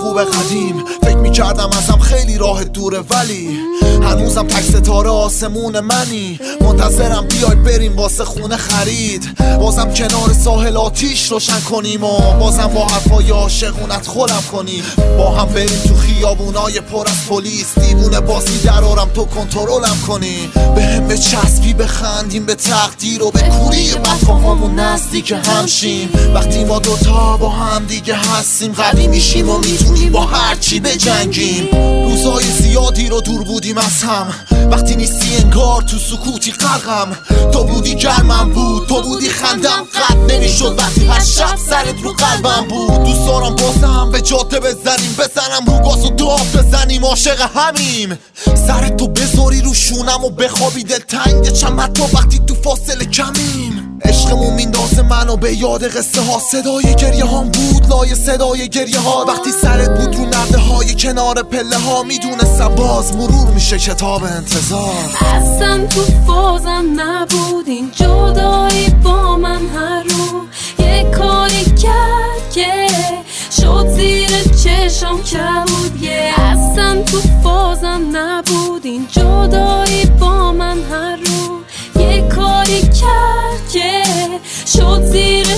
خوب قدیم. می‌کردم ازم خیلی راه دوره ولی هنوزم تک ستاره آسمون منی. منتظرم بیای بریم واسه خونه خرید. بازم کنار ساحل آتیش روشن کنیم و بازم با حرفای عاشقونت خولم کنیم. با هم بریم تو خیابونای پر از پلیس. دیوونه بازی درارم تو کنترلم کنی. به هم به چسبی بخندیم به تقدیر و به کوری وفاهامون نزدیک همشیم. وقتی ما دوتا با هم دیگه هستیم قوی میشیم و می‌تونیم با هر چی بجنگیم روزای زیادی رو دور بودیم از هم. وقتی نیستی انگار تو سکوتی غرقم. تو بودی گرمم بود تو بودی خندم. قد نمی‌شد وقتی هر شب سرت رو قلبم بود. دوست دارم بازم به جاده بزنیم. بزنم رو گاز و داد بزنیم. عاشق همیم. سرت تو بذاری رو شونم و بخوابی دل تنگ چم حتی وقتی تو فاصله کمیم. عشقمون میندازه منو به یاد قصه ها. صدای گریه هام بود. لای صدای گریه ها. وقتی سرت بود رو نرده های کنار پله ها می‌دونستم باز مرور میشه کتاب انتظار. اصلا تو فازم نبودین جدایی با من هر رو یه کاری کرد که شد زیر چشم کبود یه اصلا تو فازم نبودین جدایی با من هر رو یه کاری کرد که شد زیر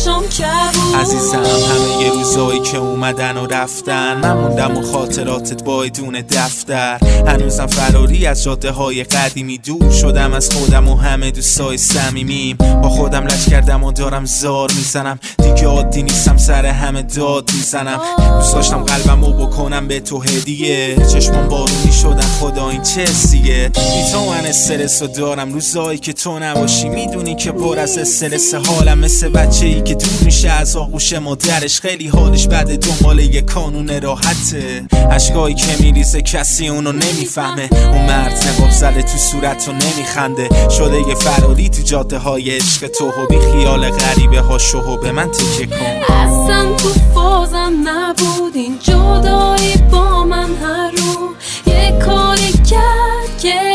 چشم کبود. عزیزم همه یه روزایی که اومدن و رفتن. من موندم و خاطراتت بایدون دفتر. هنوزم فراری از جاده های قدیمی. دور شدم از خودم و همه دوستای صمیمیم. با خودم لج کردم و دارم زار می‌زنم. دیگه عادی نیستم سر همه داد می‌زنم. دوست داشتم قلبم رو بکنم به تو هدیه. چشمم بارونی شدن خدا این چه سیه تو من استرس دارم. روزایی که تو نباشی می‌دونی که پر از استرس حالم. مثل بچه ای که دور میشه از آغوش مادرش خیلی حالش بده دنبال یه کانون راحته. اشکایی که میریزه کسی اونو نمی‌فهمه. اون مرد نقاب زده تو صورت رو نمیخنده. شده یه فراری تو جاده های عشق تو. و بی خیال غریبه ها شو به من تکه کن. اصلا تو فازم نبودین جدایی با من هر رو یه کاری کرد که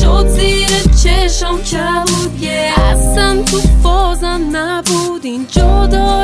شد زیر چشم کبود. یه اصلا تو فازم نبودین جدایی با